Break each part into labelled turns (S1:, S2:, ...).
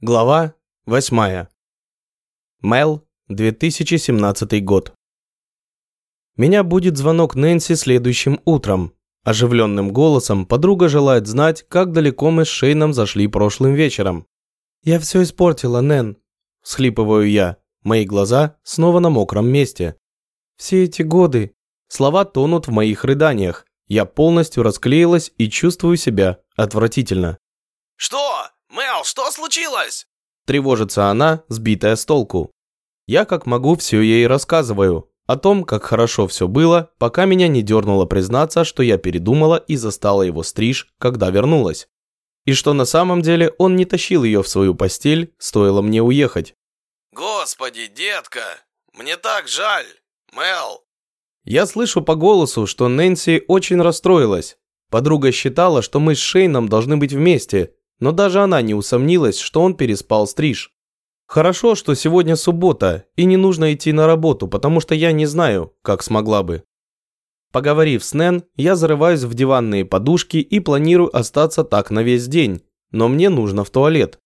S1: Глава 8. Мел, 2017 год. Меня будет звонок Нэнси следующим утром. Оживленным голосом подруга желает знать, как далеко мы с Шейном зашли прошлым вечером. «Я все испортила, Нэн», – схлипываю я. Мои глаза снова на мокром месте. «Все эти годы». Слова тонут в моих рыданиях. Я полностью расклеилась и чувствую себя отвратительно.
S2: «Что? Мел, что случилось?»
S1: Тревожится она, сбитая с толку. Я как могу все ей рассказываю. О том, как хорошо все было, пока меня не дернуло признаться, что я передумала и застала его стриж, когда вернулась. И что на самом деле он не тащил ее в свою постель, стоило мне уехать.
S2: «Господи, детка, мне так жаль, Мел!»
S1: Я слышу по голосу, что Нэнси очень расстроилась. Подруга считала, что мы с Шейном должны быть вместе, но даже она не усомнилась, что он переспал стриж. Хорошо, что сегодня суббота, и не нужно идти на работу, потому что я не знаю, как смогла бы. Поговорив с Нэн, я зарываюсь в диванные подушки и планирую остаться так на весь день, но мне нужно в туалет.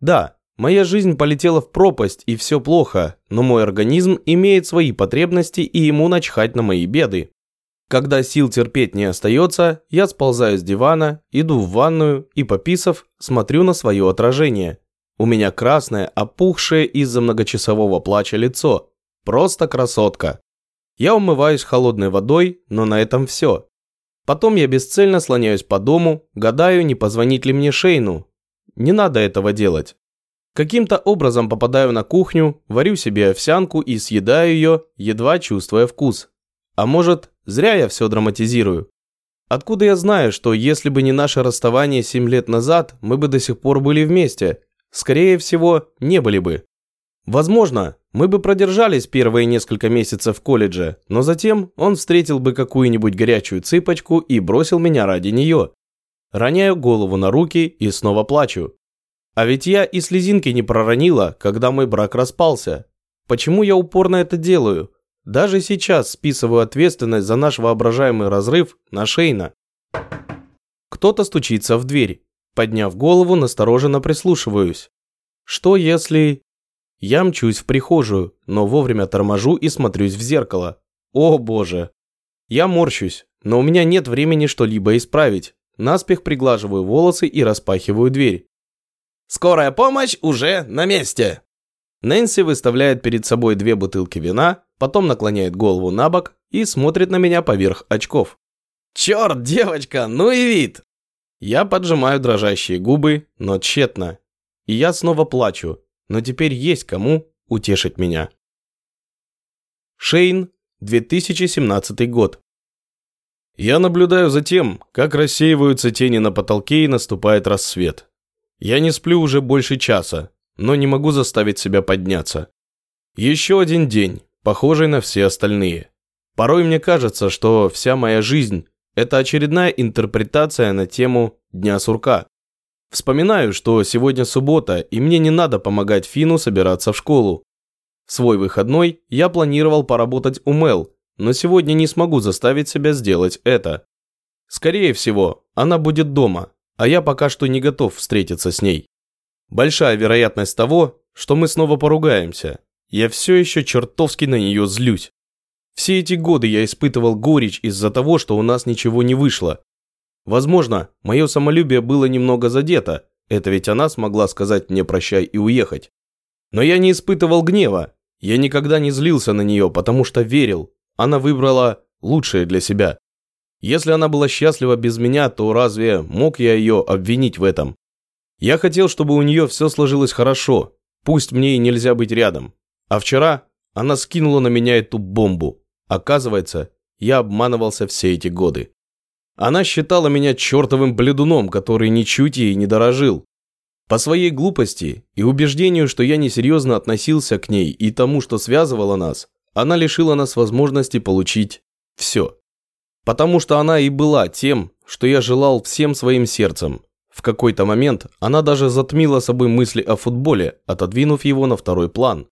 S1: Да, моя жизнь полетела в пропасть и все плохо, но мой организм имеет свои потребности и ему начхать на мои беды. Когда сил терпеть не остается, я сползаю с дивана, иду в ванную и, пописав, смотрю на свое отражение. У меня красное, опухшее из-за многочасового плача лицо. Просто красотка. Я умываюсь холодной водой, но на этом все. Потом я бесцельно слоняюсь по дому, гадаю, не позвонить ли мне Шейну. Не надо этого делать. Каким-то образом попадаю на кухню, варю себе овсянку и съедаю ее, едва чувствуя вкус. А может, зря я все драматизирую. Откуда я знаю, что если бы не наше расставание 7 лет назад, мы бы до сих пор были вместе? Скорее всего, не были бы. Возможно, мы бы продержались первые несколько месяцев в колледже, но затем он встретил бы какую-нибудь горячую цыпочку и бросил меня ради нее. Роняю голову на руки и снова плачу. А ведь я и слезинки не проронила, когда мой брак распался. Почему я упорно это делаю? Даже сейчас списываю ответственность за наш воображаемый разрыв на Шейна. Кто-то стучится в дверь. Подняв голову, настороженно прислушиваюсь. Что если... Я мчусь в прихожую, но вовремя торможу и смотрюсь в зеркало. О боже. Я морщусь, но у меня нет времени что-либо исправить. Наспех приглаживаю волосы и распахиваю дверь.
S2: «Скорая помощь уже на месте!»
S1: Нэнси выставляет перед собой две бутылки вина, потом наклоняет голову на бок и смотрит на меня поверх очков.
S2: «Черт, девочка, ну и вид!»
S1: Я поджимаю дрожащие губы, но тщетно. И я снова плачу, но теперь есть кому утешить меня. Шейн, 2017 год. Я наблюдаю за тем, как рассеиваются тени на потолке и наступает рассвет. Я не сплю уже больше часа, но не могу заставить себя подняться. Еще один день, похожий на все остальные. Порой мне кажется, что вся моя жизнь – это очередная интерпретация на тему Дня сурка. Вспоминаю, что сегодня суббота, и мне не надо помогать Фину собираться в школу. В свой выходной я планировал поработать у Мел, но сегодня не смогу заставить себя сделать это. Скорее всего, она будет дома, а я пока что не готов встретиться с ней. Большая вероятность того, что мы снова поругаемся. Я все еще чертовски на нее злюсь. Все эти годы я испытывал горечь из-за того, что у нас ничего не вышло. Возможно, мое самолюбие было немного задето, это ведь она смогла сказать мне прощай и уехать. Но я не испытывал гнева, я никогда не злился на нее, потому что верил, она выбрала лучшее для себя. Если она была счастлива без меня, то разве мог я ее обвинить в этом? Я хотел, чтобы у нее все сложилось хорошо, пусть мне и нельзя быть рядом. А вчера она скинула на меня эту бомбу. Оказывается, я обманывался все эти годы. Она считала меня чертовым бледуном, который ничуть ей не дорожил. По своей глупости и убеждению, что я несерьезно относился к ней и тому, что связывало нас, она лишила нас возможности получить все. Потому что она и была тем, что я желал всем своим сердцем, в какой-то момент она даже затмила собой мысли о футболе, отодвинув его на второй план.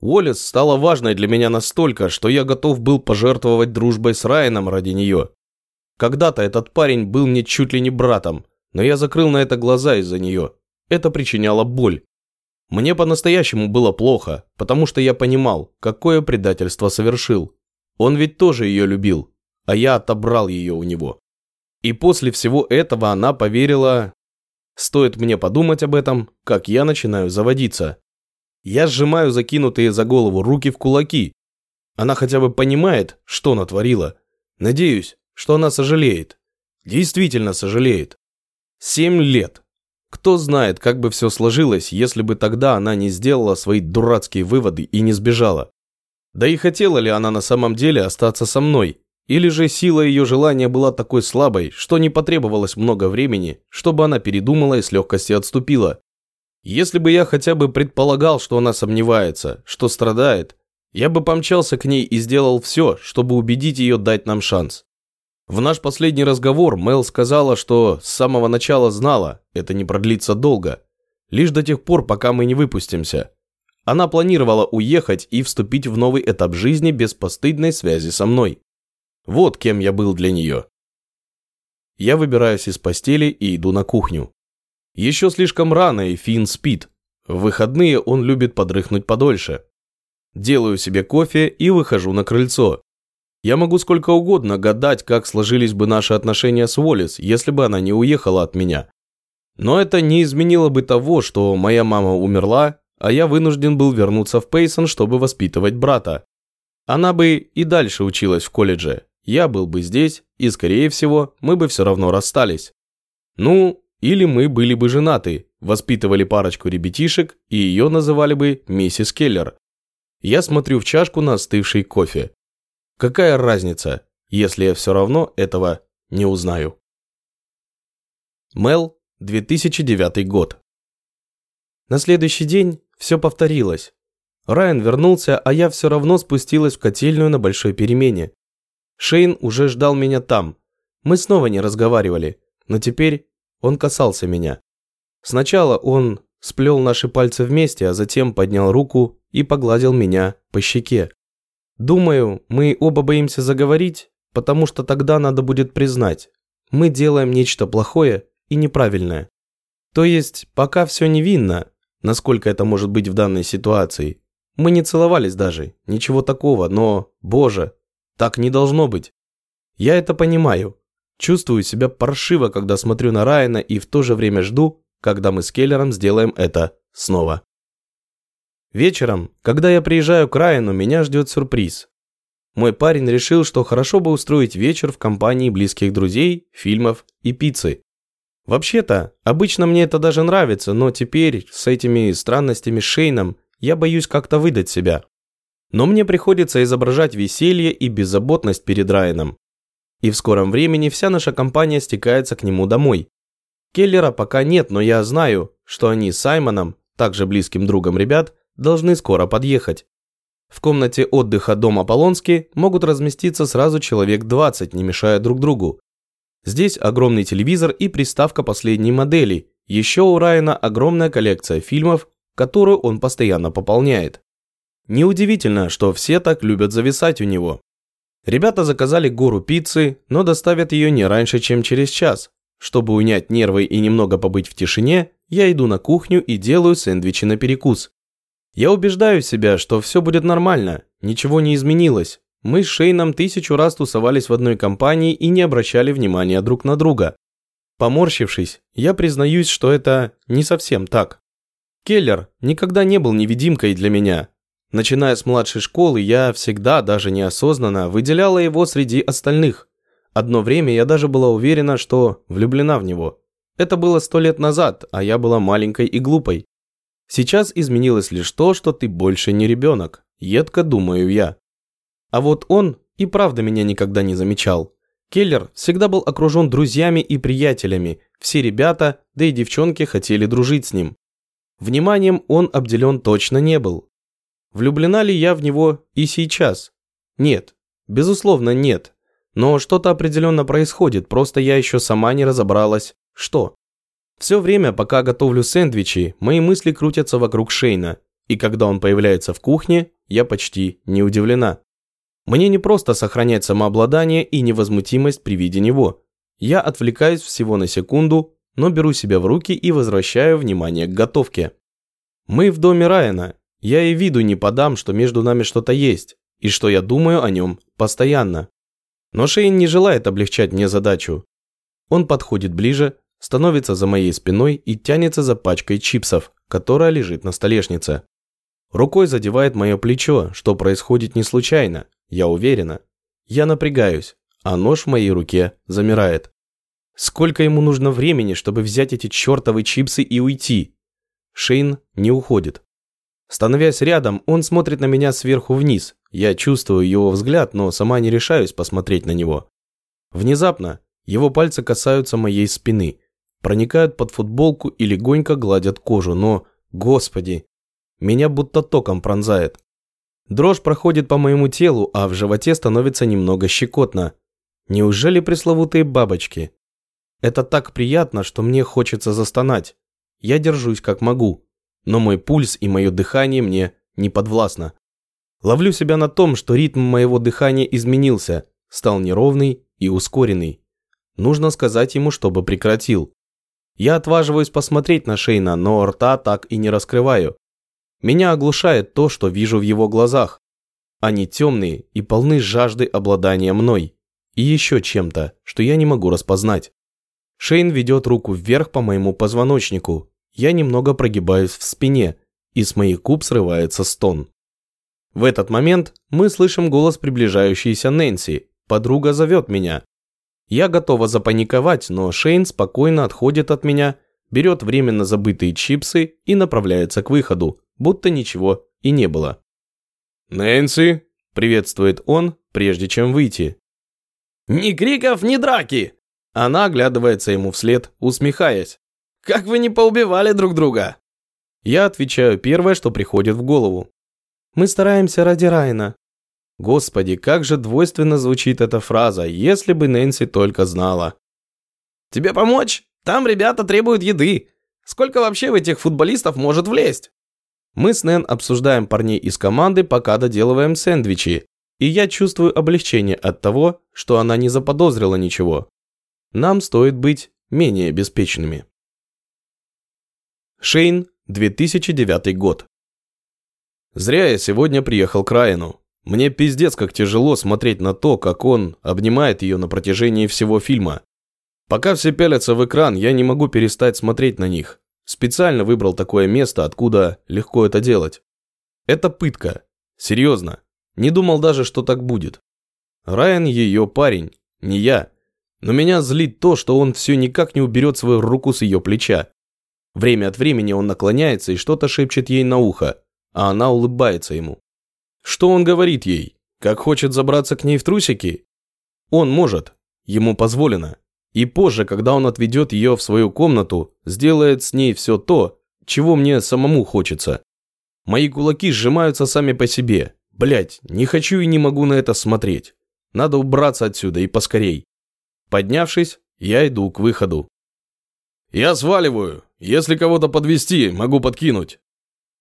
S1: Уоллес стала важной для меня настолько, что я готов был пожертвовать дружбой с Райаном ради нее. Когда-то этот парень был мне чуть ли не братом, но я закрыл на это глаза из-за нее. Это причиняло боль. Мне по-настоящему было плохо, потому что я понимал, какое предательство совершил. Он ведь тоже ее любил, а я отобрал ее у него. И после всего этого она поверила... Стоит мне подумать об этом, как я начинаю заводиться. Я сжимаю закинутые за голову руки в кулаки. Она хотя бы понимает, что натворила. Надеюсь, что она сожалеет. Действительно сожалеет. Семь лет. Кто знает, как бы все сложилось, если бы тогда она не сделала свои дурацкие выводы и не сбежала. Да и хотела ли она на самом деле остаться со мной? Или же сила ее желания была такой слабой, что не потребовалось много времени, чтобы она передумала и с легкостью отступила? Если бы я хотя бы предполагал, что она сомневается, что страдает, я бы помчался к ней и сделал все, чтобы убедить ее дать нам шанс. В наш последний разговор Мел сказала, что с самого начала знала, это не продлится долго. Лишь до тех пор, пока мы не выпустимся. Она планировала уехать и вступить в новый этап жизни без постыдной связи со мной. Вот кем я был для нее. Я выбираюсь из постели и иду на кухню. Еще слишком рано, и Финн спит. В выходные он любит подрыхнуть подольше. Делаю себе кофе и выхожу на крыльцо. Я могу сколько угодно гадать, как сложились бы наши отношения с Уоллес, если бы она не уехала от меня. Но это не изменило бы того, что моя мама умерла, а я вынужден был вернуться в Пейсон, чтобы воспитывать брата. Она бы и дальше училась в колледже. Я был бы здесь, и, скорее всего, мы бы все равно расстались. Ну, или мы были бы женаты, воспитывали парочку ребятишек, и ее называли бы миссис Келлер. Я смотрю в чашку на остывший кофе. Какая разница, если я все равно этого не узнаю? Мел, 2009 год. На следующий день все повторилось. Райан вернулся, а я все равно спустилась в котельную на большой перемене. Шейн уже ждал меня там. Мы снова не разговаривали, но теперь он касался меня. Сначала он сплел наши пальцы вместе, а затем поднял руку и погладил меня по щеке. Думаю, мы оба боимся заговорить, потому что тогда надо будет признать, мы делаем нечто плохое и неправильное. То есть, пока все невинно, насколько это может быть в данной ситуации. Мы не целовались даже, ничего такого, но, боже, так не должно быть. Я это понимаю. Чувствую себя паршиво, когда смотрю на Райана и в то же время жду, когда мы с Келлером сделаем это снова. Вечером, когда я приезжаю к Райану, меня ждет сюрприз. Мой парень решил, что хорошо бы устроить вечер в компании близких друзей, фильмов и пиццы. Вообще-то, обычно мне это даже нравится, но теперь с этими странностями Шейном я боюсь как-то выдать себя. Но мне приходится изображать веселье и беззаботность перед Райаном. И в скором времени вся наша компания стекается к нему домой. Келлера пока нет, но я знаю, что они с Саймоном, также близким другом ребят, должны скоро подъехать. В комнате отдыха дома Полонски могут разместиться сразу человек 20, не мешая друг другу. Здесь огромный телевизор и приставка последней модели. Еще у Райана огромная коллекция фильмов, которую он постоянно пополняет. Неудивительно, что все так любят зависать у него. Ребята заказали гору пиццы, но доставят ее не раньше, чем через час. Чтобы унять нервы и немного побыть в тишине, я иду на кухню и делаю сэндвичи на перекус. Я убеждаю себя, что все будет нормально, ничего не изменилось. Мы с Шейном тысячу раз тусовались в одной компании и не обращали внимания друг на друга. Поморщившись, я признаюсь, что это не совсем так. Келлер никогда не был невидимкой для меня. Начиная с младшей школы, я всегда, даже неосознанно, выделяла его среди остальных. Одно время я даже была уверена, что влюблена в него. Это было сто лет назад, а я была маленькой и глупой. Сейчас изменилось лишь то, что ты больше не ребенок, едко думаю я. А вот он и правда меня никогда не замечал. Келлер всегда был окружен друзьями и приятелями, все ребята, да и девчонки хотели дружить с ним. Вниманием он обделен точно не был. Влюблена ли я в него и сейчас? Нет, безусловно нет. Но что-то определенно происходит, просто я еще сама не разобралась, что. Все время, пока готовлю сэндвичи, мои мысли крутятся вокруг Шейна, и когда он появляется в кухне, я почти не удивлена. Мне не просто сохранять самообладание и невозмутимость при виде него. Я отвлекаюсь всего на секунду, но беру себя в руки и возвращаю внимание к готовке. Мы в доме Райана. Я и виду не подам, что между нами что-то есть, и что я думаю о нем постоянно. Но Шейн не желает облегчать мне задачу. Он подходит ближе, становится за моей спиной и тянется за пачкой чипсов, которая лежит на столешнице. Рукой задевает мое плечо, что происходит не случайно, я уверена. Я напрягаюсь, а нож в моей руке замирает. Сколько ему нужно времени, чтобы взять эти чертовы чипсы и уйти? Шейн не уходит. Становясь рядом, он смотрит на меня сверху вниз. Я чувствую его взгляд, но сама не решаюсь посмотреть на него. Внезапно его пальцы касаются моей спины, проникают под футболку и легонько гладят кожу, но, господи, меня будто током пронзает. Дрожь проходит по моему телу, а в животе становится немного щекотно. Неужели пресловутые бабочки? Это так приятно, что мне хочется застонать. Я держусь как могу, но мой пульс и мое дыхание мне не подвластно. Ловлю себя на том, что ритм моего дыхания изменился, стал неровный и ускоренный. Нужно сказать ему, чтобы прекратил. Я отваживаюсь посмотреть на Шейна, но рта так и не раскрываю. Меня оглушает то, что вижу в его глазах. Они темные и полны жажды обладания мной. И еще чем-то, что я не могу распознать. Шейн ведет руку вверх по моему позвоночнику. Я немного прогибаюсь в спине, и с моих губ срывается стон. В этот момент мы слышим голос приближающейся Нэнси. Подруга зовет меня. Я готова запаниковать, но Шейн спокойно отходит от меня, берет временно забытые чипсы и направляется к выходу, будто ничего и не было. «Нэнси!» – приветствует он, прежде чем выйти.
S2: «Ни криков, ни драки!»
S1: Она оглядывается ему вслед, усмехаясь.
S2: «Как вы не поубивали друг друга?»
S1: Я отвечаю первое, что приходит в голову. «Мы стараемся ради Райна», Господи, как же двойственно звучит эта фраза, если бы Нэнси только знала.
S2: «Тебе помочь? Там ребята требуют еды. Сколько вообще в этих футболистов может влезть?»
S1: Мы с Нэн обсуждаем парней из команды, пока доделываем сэндвичи, и я чувствую облегчение от того, что она не заподозрила ничего. Нам стоит быть менее беспечными. Шейн, 2009 год. Зря я сегодня приехал к Райану. Мне пиздец как тяжело смотреть на то, как он обнимает ее на протяжении всего фильма. Пока все пялятся в экран, я не могу перестать смотреть на них. Специально выбрал такое место, откуда легко это делать. Это пытка. Серьезно. Не думал даже, что так будет. Райан ее парень, не я. Но меня злит то, что он все никак не уберет свою руку с ее плеча. Время от времени он наклоняется и что-то шепчет ей на ухо, а она улыбается ему. Что он говорит ей? Как хочет забраться к ней в трусики? Он может. Ему позволено. И позже, когда он отведет ее в свою комнату, сделает с ней все то, чего мне самому хочется. Мои кулаки сжимаются сами по себе. Блять, не хочу и не могу на это смотреть. Надо убраться отсюда и поскорей. Поднявшись, я иду к выходу.
S3: Я сваливаю. Если кого-то подвести, могу подкинуть.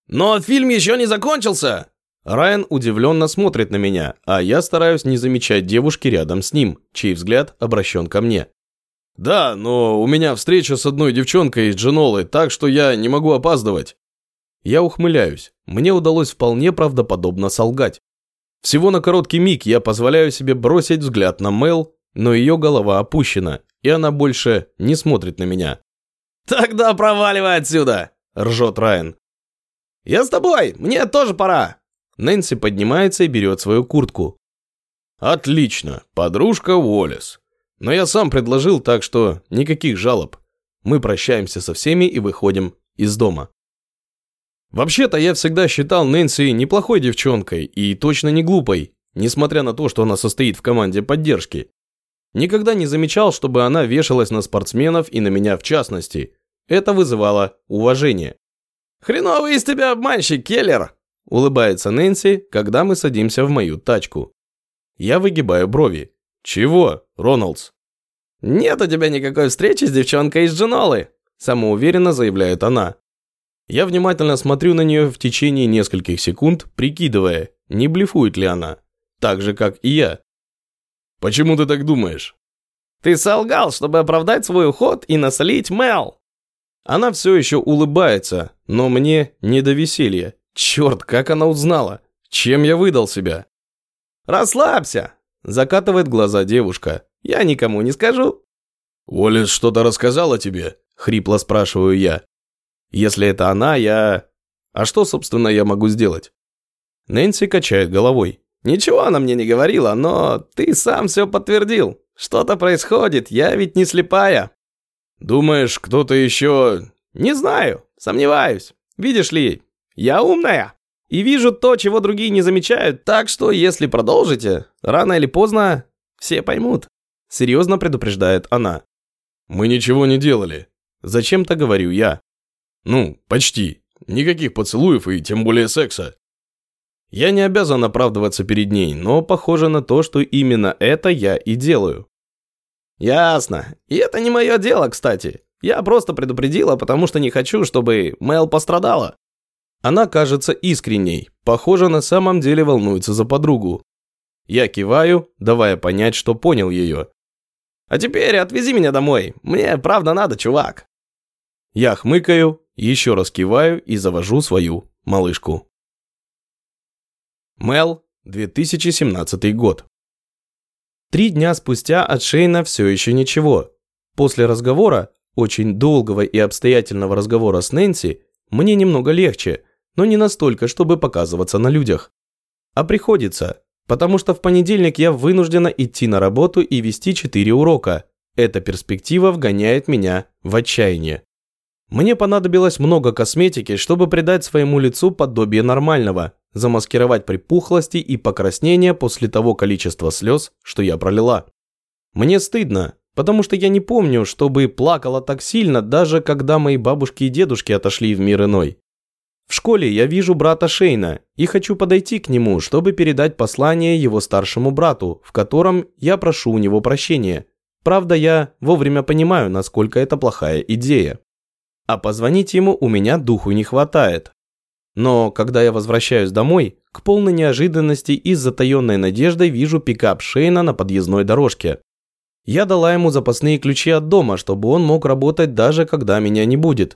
S2: Но фильм еще не закончился.
S1: Райан удивленно смотрит на меня, а я стараюсь не замечать девушки рядом с ним, чей взгляд обращен ко мне.
S3: «Да, но у меня встреча с одной девчонкой из Дженолы, так что я не могу опаздывать».
S1: Я ухмыляюсь. Мне удалось вполне правдоподобно солгать. Всего на короткий миг я позволяю себе бросить взгляд на Мел, но ее голова опущена, и она больше не смотрит на меня.
S2: «Тогда проваливай отсюда!» – ржет Райан. «Я с тобой, мне тоже пора!»
S1: Нэнси поднимается и берет свою куртку.
S3: «Отлично, подружка Уоллес. Но я сам предложил, так что никаких жалоб. Мы прощаемся со всеми и выходим из дома».
S1: Вообще-то я всегда считал Нэнси неплохой девчонкой и точно не глупой, несмотря на то, что она состоит в команде поддержки. Никогда не замечал, чтобы она вешалась на спортсменов и на меня в частности. Это вызывало уважение.
S2: «Хреновый из тебя обманщик, Келлер!»
S1: Улыбается Нэнси, когда мы садимся в мою тачку. Я выгибаю брови. Чего, Роналдс?
S2: Нет у тебя никакой встречи с девчонкой из Дженолы, самоуверенно заявляет она.
S1: Я внимательно смотрю на нее в течение нескольких секунд, прикидывая, не блефует ли она. Так же, как и я.
S3: Почему ты так думаешь?
S2: Ты солгал, чтобы оправдать свой уход и насолить Мел.
S1: Она все еще улыбается, но мне не до веселья. Черт, как она узнала? Чем я выдал себя?
S2: «Расслабься!» – закатывает глаза девушка. «Я никому не скажу».
S3: «Уоллес что-то рассказала тебе?»
S1: – хрипло спрашиваю я. Если это она, я... А что, собственно, я могу сделать? Нэнси качает головой.
S2: Ничего она мне не говорила, но ты сам все подтвердил. Что-то происходит, я ведь не слепая.
S3: Думаешь, кто-то еще...
S2: Не знаю, сомневаюсь. Видишь ли, я умная. И вижу то, чего другие не замечают, так что если продолжите, рано или поздно все поймут. Серьезно предупреждает она.
S3: Мы ничего не делали.
S1: Зачем-то говорю я.
S3: Ну, почти. Никаких поцелуев и тем более секса.
S1: Я не обязан оправдываться перед ней, но похоже на то, что именно это я и делаю.
S2: Ясно. И это не мое дело, кстати. Я просто предупредила, потому что не хочу, чтобы Мэл пострадала.
S1: Она кажется искренней, похоже, на самом деле волнуется за подругу. Я киваю, давая понять, что понял ее.
S2: А теперь отвези меня домой. Мне правда надо, чувак.
S1: Я хмыкаю, еще раз киваю и завожу свою малышку. Мел, 2017 год. Три дня спустя от Шейна все еще ничего. После разговора, очень долгого и обстоятельного разговора с Нэнси, мне немного легче, но не настолько, чтобы показываться на людях. А приходится, потому что в понедельник я вынуждена идти на работу и вести четыре урока. Эта перспектива вгоняет меня в отчаяние. Мне понадобилось много косметики, чтобы придать своему лицу подобие нормального, замаскировать припухлости и покраснения после того количества слез, что я пролила. Мне стыдно, потому что я не помню, чтобы плакала так сильно, даже когда мои бабушки и дедушки отошли в мир иной. В школе я вижу брата Шейна и хочу подойти к нему, чтобы передать послание его старшему брату, в котором я прошу у него прощения. Правда, я вовремя понимаю, насколько это плохая идея. А позвонить ему у меня духу не хватает. Но когда я возвращаюсь домой, к полной неожиданности и с затаенной надеждой вижу пикап Шейна на подъездной дорожке. Я дала ему запасные ключи от дома, чтобы он мог работать даже когда меня не будет.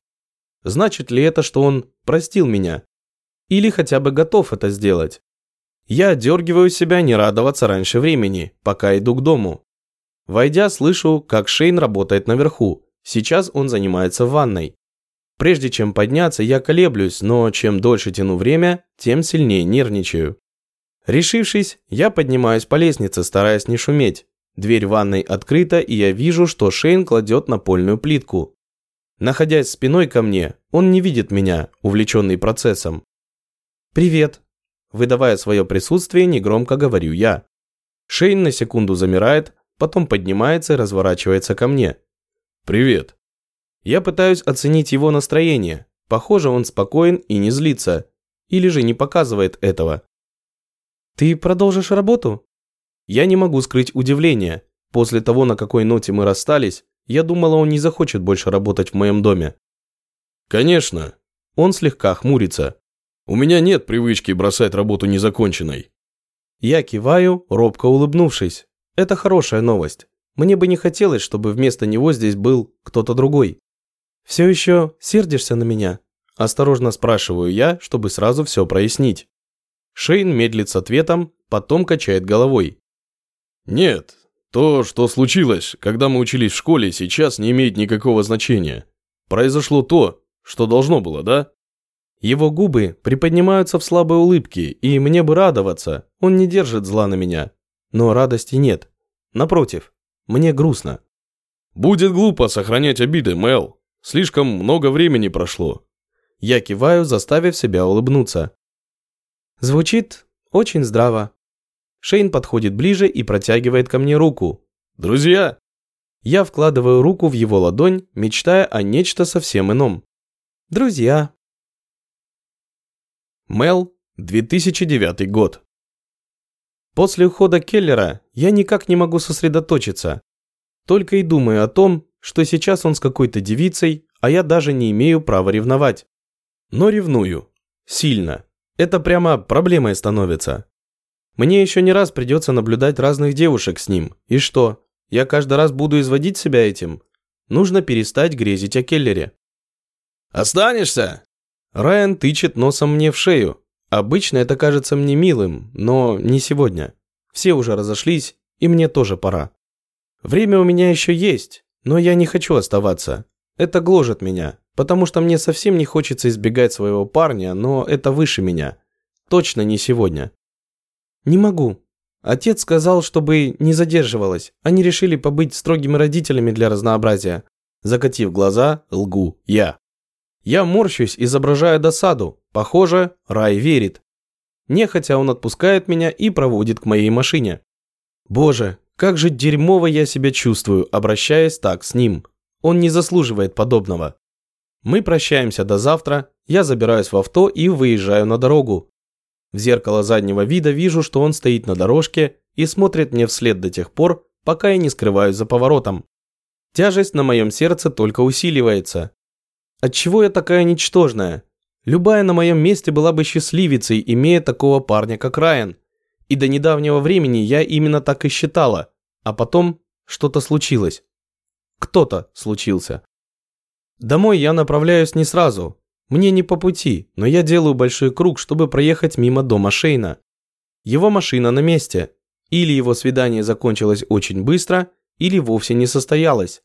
S1: Значит ли это, что он простил меня? Или хотя бы готов это сделать? Я дергиваю себя не радоваться раньше времени, пока иду к дому. Войдя, слышу, как Шейн работает наверху. Сейчас он занимается ванной. Прежде чем подняться, я колеблюсь, но чем дольше тяну время, тем сильнее нервничаю. Решившись, я поднимаюсь по лестнице, стараясь не шуметь. Дверь ванной открыта, и я вижу, что Шейн кладет напольную плитку. Находясь спиной ко мне, он не видит меня, увлеченный процессом. «Привет!» Выдавая свое присутствие, негромко говорю я. Шейн на секунду замирает, потом поднимается и разворачивается ко мне.
S3: «Привет!»
S1: Я пытаюсь оценить его настроение. Похоже, он спокоен и не злится. Или же не показывает этого. «Ты продолжишь работу?» Я не могу скрыть удивление. После того, на какой ноте мы расстались, я думала, он не захочет больше работать в моем доме.
S3: «Конечно».
S1: Он слегка хмурится.
S3: «У меня нет привычки бросать работу незаконченной».
S1: Я киваю, робко улыбнувшись. Это хорошая новость. Мне бы не хотелось, чтобы вместо него здесь был кто-то другой. «Все еще сердишься на меня?» Осторожно спрашиваю я, чтобы сразу все прояснить. Шейн медлит с ответом, потом качает головой.
S3: «Нет, то, что случилось, когда мы учились в школе, сейчас не имеет никакого значения. Произошло то, что должно было, да?»
S1: Его губы приподнимаются в слабой улыбке, и мне бы радоваться, он не держит зла на меня. Но радости нет. Напротив, мне грустно.
S3: «Будет глупо сохранять обиды, Мэл. Слишком много времени прошло.
S1: Я киваю, заставив себя улыбнуться. Звучит очень здраво. Шейн подходит ближе и протягивает ко мне руку.
S3: «Друзья!»
S1: Я вкладываю руку в его ладонь, мечтая о нечто совсем ином. «Друзья!» Мел, 2009 год. После ухода Келлера я никак не могу сосредоточиться. Только и думаю о том, что сейчас он с какой-то девицей, а я даже не имею права ревновать. Но ревную. Сильно. Это прямо проблемой становится. Мне еще не раз придется наблюдать разных девушек с ним. И что? Я каждый раз буду изводить себя этим? Нужно перестать грезить о Келлере.
S3: Останешься?»
S1: Райан тычет носом мне в шею. Обычно это кажется мне милым, но не сегодня. Все уже разошлись, и мне тоже пора. Время у меня еще есть, но я не хочу оставаться. Это гложет меня, потому что мне совсем не хочется избегать своего парня, но это выше меня. Точно не сегодня. Не могу. Отец сказал, чтобы не задерживалась. Они решили побыть строгими родителями для разнообразия. Закатив глаза, лгу я. Я морщусь, изображая досаду. Похоже, Рай верит. Нехотя он отпускает меня и проводит к моей машине. Боже, как же дерьмово я себя чувствую, обращаясь так с ним. Он не заслуживает подобного. Мы прощаемся до завтра, я забираюсь в авто и выезжаю на дорогу. В зеркало заднего вида вижу, что он стоит на дорожке и смотрит мне вслед до тех пор, пока я не скрываюсь за поворотом. Тяжесть на моем сердце только усиливается. Отчего я такая ничтожная? Любая на моем месте была бы счастливицей, имея такого парня, как Райан. И до недавнего времени я именно так и считала. А потом что-то случилось. Кто-то случился. Домой я направляюсь не сразу. Мне не по пути, но я делаю большой круг, чтобы проехать мимо дома Шейна. Его машина на месте. Или его свидание закончилось очень быстро, или вовсе не состоялось.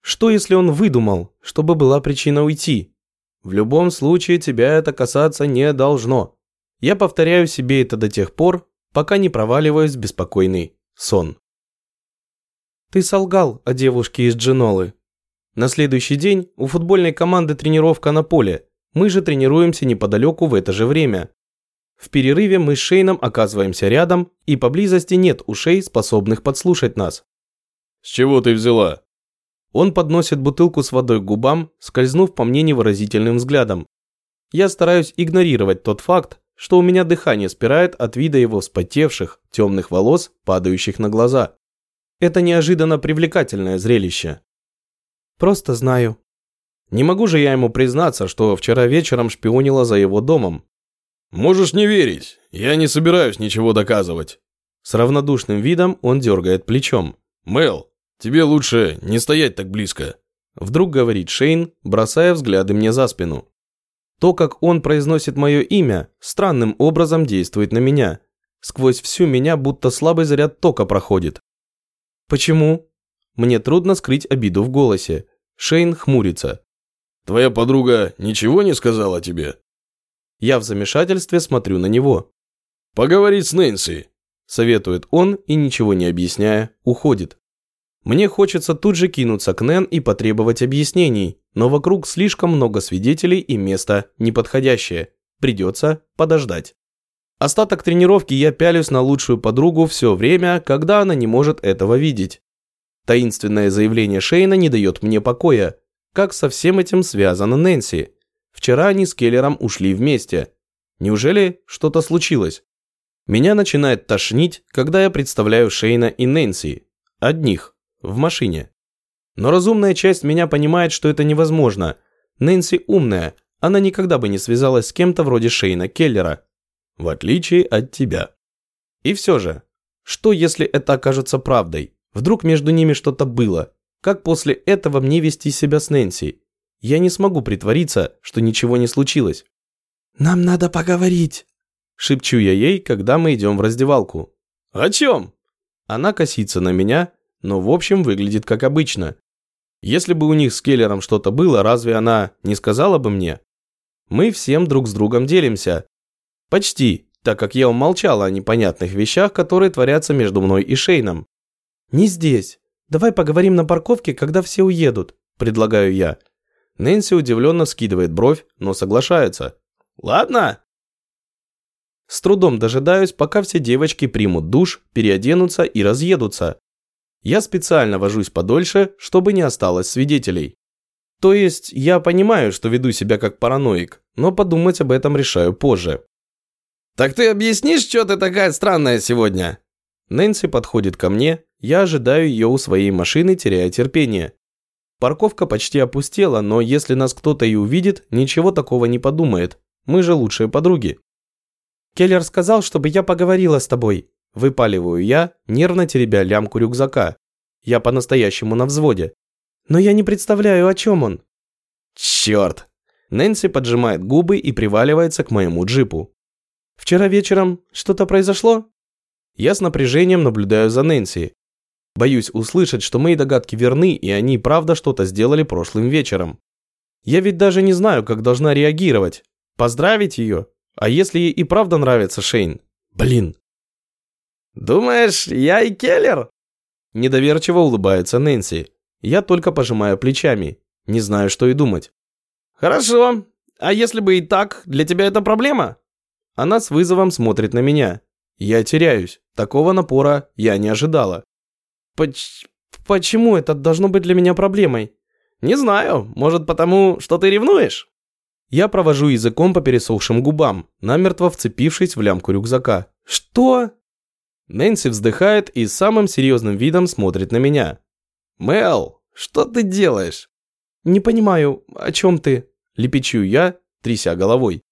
S1: Что если он выдумал, чтобы была причина уйти? В любом случае тебя это касаться не должно. Я повторяю себе это до тех пор, пока не проваливаюсь в беспокойный сон. Ты солгал о девушке из Дженолы. На следующий день у футбольной команды тренировка на поле. Мы же тренируемся неподалеку в это же время. В перерыве мы с Шейном оказываемся рядом, и поблизости нет ушей, способных подслушать нас.
S3: «С чего ты взяла?»
S1: Он подносит бутылку с водой к губам, скользнув по мне невыразительным взглядом. Я стараюсь игнорировать тот факт, что у меня дыхание спирает от вида его вспотевших, темных волос, падающих на глаза. Это неожиданно привлекательное зрелище. Просто знаю. Не могу же я ему признаться, что вчера вечером шпионила за его домом.
S3: Можешь не верить, я не собираюсь ничего доказывать.
S1: С равнодушным видом он дергает плечом.
S3: Мэл, Тебе лучше не стоять так близко.
S1: Вдруг говорит Шейн, бросая взгляды мне за спину. То, как он произносит мое имя, странным образом действует на меня. Сквозь всю меня будто слабый заряд тока проходит. Почему? Мне трудно скрыть обиду в голосе. Шейн хмурится.
S3: Твоя подруга ничего не сказала тебе?
S1: Я в замешательстве смотрю на него.
S3: Поговорить с Нэнси,
S1: советует он и ничего не объясняя, уходит. Мне хочется тут же кинуться к Нэн и потребовать объяснений, но вокруг слишком много свидетелей и место неподходящее. Придется подождать. Остаток тренировки я пялюсь на лучшую подругу все время, когда она не может этого видеть. Таинственное заявление Шейна не дает мне покоя. Как со всем этим связана Нэнси? Вчера они с Келлером ушли вместе. Неужели что-то случилось? Меня начинает тошнить, когда я представляю Шейна и Нэнси. Одних. В машине. Но разумная часть меня понимает, что это невозможно. Нэнси умная, она никогда бы не связалась с кем-то вроде Шейна Келлера. В отличие от тебя. И все же, что если это окажется правдой? Вдруг между ними что-то было? Как после этого мне вести себя с Нэнси? Я не смогу притвориться, что ничего не случилось. «Нам надо поговорить», – шепчу я ей, когда мы идем в раздевалку.
S3: «О чем?»
S1: Она косится на меня, но в общем выглядит как обычно. Если бы у них с Келлером что-то было, разве она не сказала бы мне? Мы всем друг с другом делимся. Почти, так как я умолчала о непонятных вещах, которые творятся между мной и Шейном. «Не здесь. Давай поговорим на парковке, когда все уедут», – предлагаю я. Нэнси удивленно скидывает бровь, но соглашается.
S3: «Ладно».
S1: С трудом дожидаюсь, пока все девочки примут душ, переоденутся и разъедутся. Я специально вожусь подольше, чтобы не осталось свидетелей. То есть, я понимаю, что веду себя как параноик, но подумать об этом решаю позже.
S2: «Так ты объяснишь, что ты такая странная сегодня?»
S1: Нэнси подходит ко мне, я ожидаю ее у своей машины, теряя терпение. Парковка почти опустела, но если нас кто-то и увидит, ничего такого не подумает. Мы же лучшие подруги. Келлер сказал, чтобы я поговорила с тобой. Выпаливаю я, нервно теребя лямку рюкзака. Я по-настоящему на взводе. Но я не представляю, о чем он.
S2: Черт!
S1: Нэнси поджимает губы и приваливается к моему джипу. «Вчера вечером что-то произошло?» Я с напряжением наблюдаю за Нэнси. Боюсь услышать, что мои догадки верны, и они правда что-то сделали прошлым вечером. Я ведь даже не знаю, как должна реагировать. Поздравить ее? А если ей и правда нравится Шейн? Блин.
S2: «Думаешь, я и Келлер?»
S1: Недоверчиво улыбается Нэнси. Я только пожимаю плечами. Не знаю, что и думать.
S2: «Хорошо. А если бы и так, для тебя это проблема?»
S1: Она с вызовом смотрит на меня. Я теряюсь. Такого напора я не ожидала. Поч почему это должно быть для меня проблемой?
S2: Не знаю. Может, потому, что ты ревнуешь?
S1: Я провожу языком по пересохшим губам, намертво вцепившись в лямку рюкзака.
S2: Что?
S1: Нэнси вздыхает и самым серьезным видом смотрит на меня.
S2: Мел, что ты делаешь?
S1: «Не понимаю, о чем ты?» – лепечу я, тряся головой.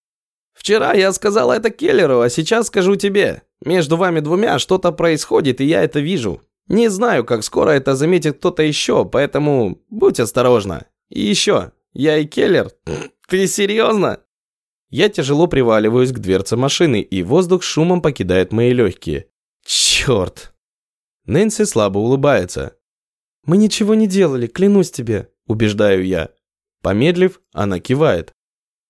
S2: «Вчера я сказал это Келлеру, а сейчас скажу тебе. Между вами двумя что-то происходит, и я это вижу. Не знаю, как скоро это заметит кто-то еще, поэтому будь осторожна. И еще, я и Келлер. Ты серьезно?»
S1: Я тяжело приваливаюсь к дверце машины, и воздух шумом покидает мои легкие. Черт! Нэнси слабо улыбается. «Мы ничего не делали, клянусь тебе убеждаю я. Помедлив, она кивает.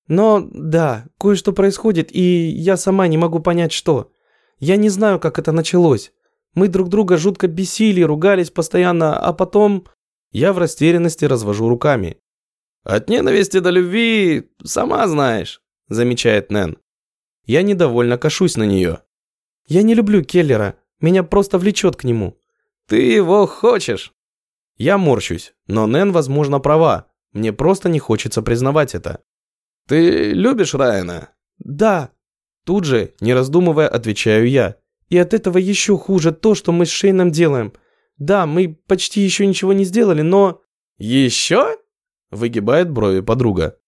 S1: Но да, кое-что происходит, и я сама не могу понять, что. Я не знаю, как это началось. Мы друг друга жутко бесили, ругались постоянно, а потом... Я в растерянности развожу руками.
S2: «От ненависти до любви, сама знаешь», – замечает Нэн.
S1: Я недовольно кашусь на нее. «Я не люблю Келлера, меня просто влечет к нему».
S2: «Ты его хочешь?»
S1: Я морщусь, но Нэн, возможно, права. Мне просто не хочется признавать это.
S2: «Ты любишь Райана?»
S1: «Да». Тут же, не раздумывая, отвечаю я. И от этого еще хуже то, что мы с Шейном делаем. Да, мы почти еще ничего не сделали, но...
S2: «Еще?» Выгибает брови подруга.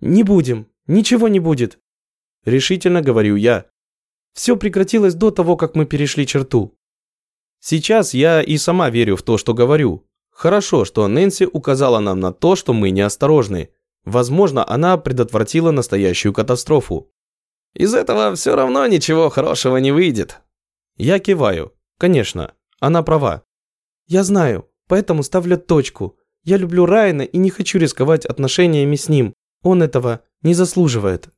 S1: «Не будем. Ничего не будет». Решительно говорю я. Все прекратилось до того, как мы перешли черту. Сейчас я и сама верю в то, что говорю. Хорошо, что Нэнси указала нам на то, что мы неосторожны. Возможно, она предотвратила настоящую катастрофу.
S2: Из этого все равно ничего хорошего не выйдет.
S1: Я киваю. Конечно, она права. Я знаю, поэтому ставлю точку. Я люблю Райана и не хочу рисковать отношениями с ним. Он этого не заслуживает.